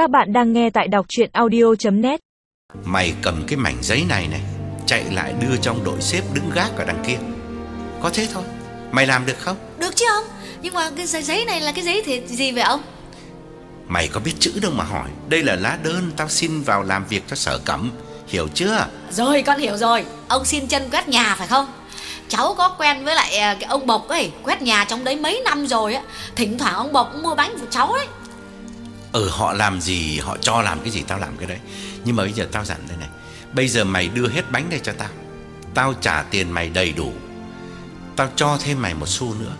Các bạn đang nghe tại đọc chuyện audio.net Mày cầm cái mảnh giấy này này Chạy lại đưa trong đội xếp đứng gác ở đằng kia. Có thế thôi Mày làm được không? Được chứ ông Nhưng mà cái giấy, giấy này là cái giấy thì gì vậy ông? Mày có biết chữ đâu mà hỏi Đây là lá đơn tao xin vào làm việc cho sở cẩm. Hiểu chưa? Rồi con hiểu rồi. Ông xin chân quét nhà phải không? Cháu có quen với lại à, cái ông Bộc ấy Quét nhà trong đấy mấy năm rồi á. Thỉnh thoảng ông Bộc cũng mua bánh của cháu đấy Ừ họ làm gì, Họ cho làm cái gì, tao làm cái đấy. Nhưng mà bây giờ tao dặn đây này, Bây giờ mày đưa hết bánh đây cho tao. Tao trả tiền mày đầy đủ. Tao cho thêm mày một xu nữa.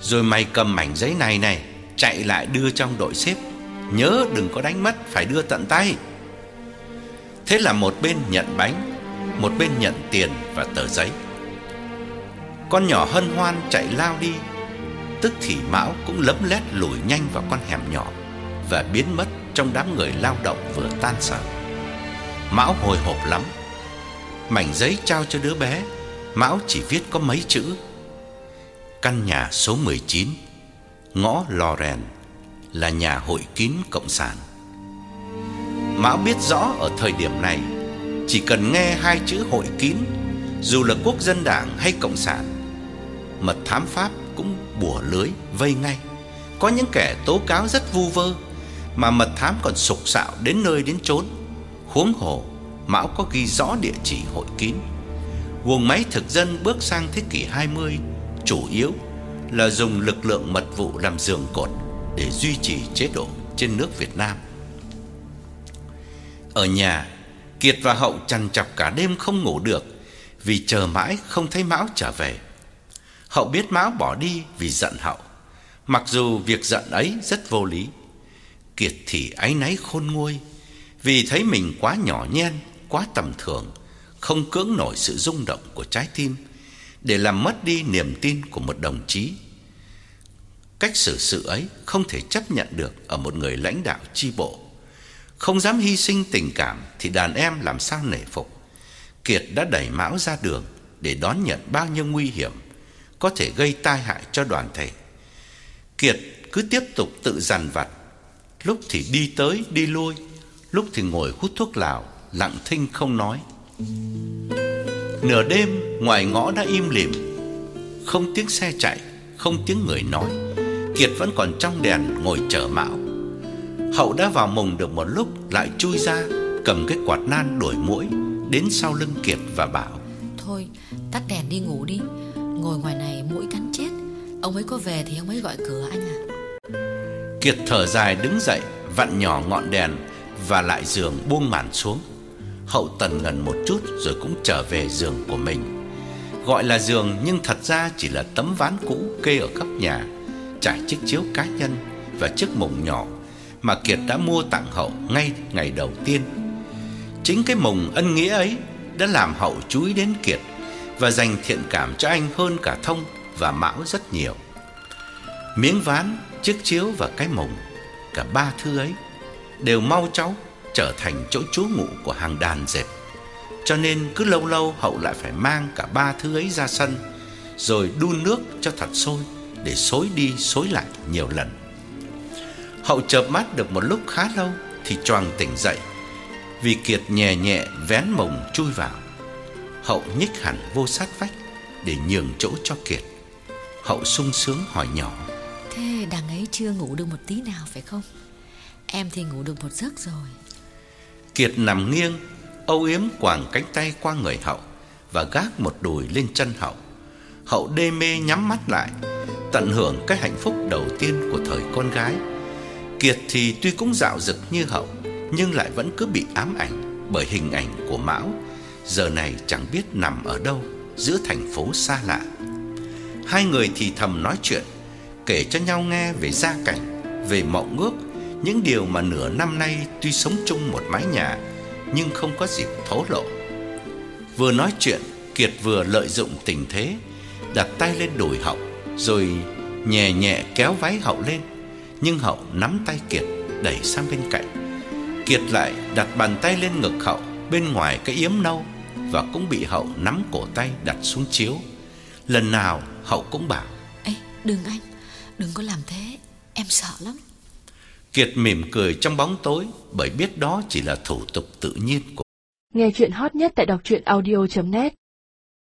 Rồi mày cầm mảnh giấy này này, Chạy lại đưa trong đội xếp. Nhớ đừng có đánh mất, Phải đưa tận tay. Thế là một bên nhận bánh, Một bên nhận tiền và tờ giấy. Con nhỏ hân hoan chạy lao đi, Tức thì Mão cũng lấm lét lùi nhanh vào con hẻm nhỏ. Và biến mất trong đám người lao động vừa tan sở. Mão hồi hộp lắm. Mảnh giấy trao cho đứa bé, Mão chỉ viết có mấy chữ. Căn nhà số 19 Ngõ Lò Rèn Là nhà hội kín Cộng sản. Mão biết rõ ở thời điểm này, Chỉ cần nghe hai chữ hội kín, Dù là quốc dân đảng hay Cộng sản, Mật thám Pháp cũng bùa lưới vây ngay. Có những kẻ tố cáo rất vu vơ. Mà mật thám còn sục sạo đến nơi đến chốn. Huống hồ, Mão có ghi rõ địa chỉ hội kín. Guồng máy thực dân bước sang thế kỷ 20 Chủ yếu là dùng lực lượng mật vụ làm giường cột Để duy trì chế độ trên nước Việt Nam. Ở nhà, Kiệt và Hậu chằn chọc cả đêm không ngủ được Vì chờ mãi không thấy Mão trở về. Hậu biết Mão bỏ đi vì giận Hậu. Mặc dù việc giận ấy rất vô lý Kiệt thì áy náy khôn nguôi. Vì thấy mình quá nhỏ nhen, Quá tầm thường, Không cưỡng nổi sự rung động của trái tim, Để làm mất đi niềm tin của một đồng chí. Cách xử sự ấy không thể chấp nhận được Ở một người lãnh đạo chi bộ. Không dám hy sinh tình cảm Thì đàn em làm sao nể phục. Kiệt đã đẩy Mão ra đường Để đón nhận bao nhiêu nguy hiểm Có thể gây tai hại cho đoàn thể. Kiệt cứ tiếp tục tự dằn vặt Lúc thì đi tới, đi lui. Lúc thì ngồi hút thuốc lào, Lặng thinh không nói. Nửa đêm, ngoài ngõ đã im lìm. Không tiếng xe chạy, Không tiếng người nói. Kiệt vẫn còn trong đèn ngồi chờ mạo. Hậu đã vào mùng được một lúc, Lại chui ra, Cầm cái quạt nan đuổi mũi, Đến sau lưng Kiệt và bảo. Thôi, tắt đèn đi ngủ đi. Ngồi ngoài này mũi cắn chết. Ông ấy có về thì ông ấy gọi cửa anh à. Kiệt thở dài đứng dậy, Vặn nhỏ ngọn đèn Và lại giường buông màn xuống. Hậu tần ngần một chút Rồi cũng trở về giường của mình. Gọi là giường nhưng thật ra chỉ là tấm ván cũ kê ở góc nhà, Trải chiếc chiếu cá nhân Và chiếc mùng nhỏ Mà Kiệt đã mua tặng Hậu ngay ngày đầu tiên. Chính cái mùng ân nghĩa ấy Đã làm Hậu chú ý đến Kiệt Và dành thiện cảm cho anh hơn cả Thông và Mão rất nhiều. Miếng ván, chiếc chiếu và cái mùng Cả ba thứ ấy Đều mau chóng trở thành chỗ trú ngụ của hàng đàn dệt. Cho nên cứ lâu lâu Hậu lại phải mang cả ba thứ ấy ra sân, rồi đun nước cho thật sôi để xối đi xối lại nhiều lần. Hậu chợp mắt được một lúc khá lâu thì choàng tỉnh dậy, vì Kiệt nhẹ nhẹ vén mồng chui vào. Hậu nhích hẳn vô sát vách để nhường chỗ cho Kiệt. Hậu sung sướng hỏi nhỏ: Thế đằng ấy chưa ngủ được một tí nào phải không Em thì ngủ được một giấc rồi Kiệt nằm nghiêng, âu yếm quàng cánh tay qua người Hậu và gác một đùi lên chân Hậu. Hậu đê mê nhắm mắt lại, tận hưởng cái hạnh phúc đầu tiên của thời con gái. Kiệt thì tuy cũng dạo dực như Hậu, nhưng lại vẫn cứ bị ám ảnh bởi hình ảnh của Mão, giờ này chẳng biết nằm ở đâu giữa thành phố xa lạ. Hai người thì thầm nói chuyện, kể cho nhau nghe về gia cảnh, về mộng ước những điều mà nửa năm nay tuy sống chung một mái nhà nhưng không có dịp thổ lộ. Vừa nói chuyện, Kiệt vừa lợi dụng tình thế, đặt tay lên đùi Hậu rồi nhẹ nhẹ kéo váy Hậu lên, nhưng Hậu nắm tay Kiệt đẩy sang bên cạnh. Kiệt lại đặt bàn tay lên ngực Hậu bên ngoài cái yếm nâu và cũng bị Hậu nắm cổ tay đặt xuống chiếu. Lần nào Hậu cũng bảo: Ê, đừng anh, đừng có làm thế, em sợ lắm." Kiệt mỉm cười trong bóng tối bởi biết đó chỉ là thủ tục tự nhiên của Nghe chuyện hot nhất tại đọc truyện audio.net